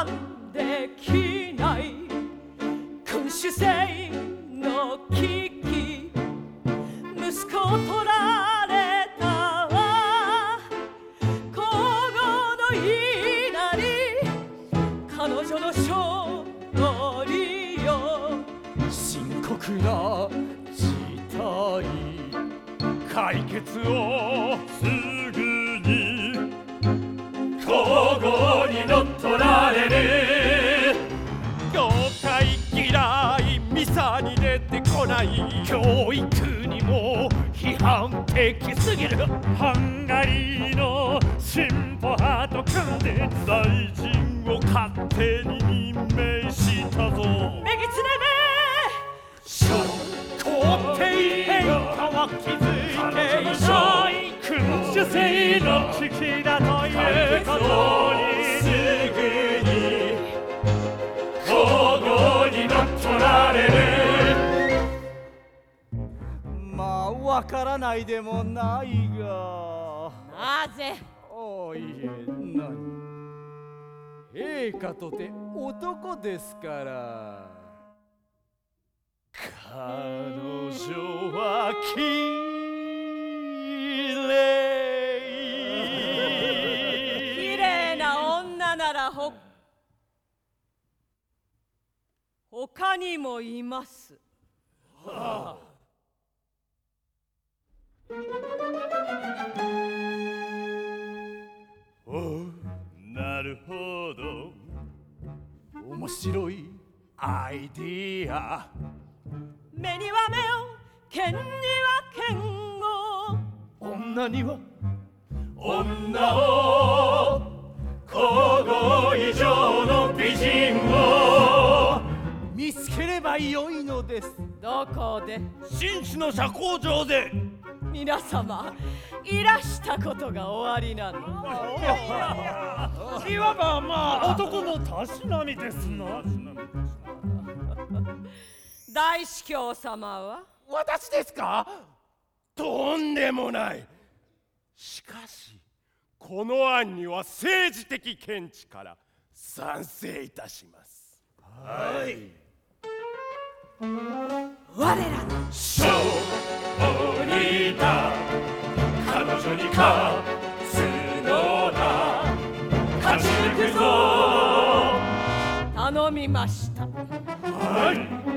慢できない君主制の危機息子を取られた。皇后のいなり彼女の勝利よ。深刻な事態。解決をすぐ業界嫌いミサに出てこない教育にも批判的すぎるハンガリーの進歩派と組んで大臣を勝手に任命したぞメギツネ皇帝変化は気づいていない君主制の危機だということ。からないでもないが。なぜ？おいえ何？陛下とて男ですから。彼女はきれい綺麗な女ならほ他にもいます。おるほど。面白いアイディア。目には目を剣には剣を。女には。女を皇后以上の美人を。見つければよいのです。どこで？紳士の社交場で。皆様いらしたことが終わりなの いわばまあ男のたしなみですな。大司教様は？私ですか？とんでもない。しかしこの案には政治的見地から賛成いたします。はい。我らの勝みました。はい。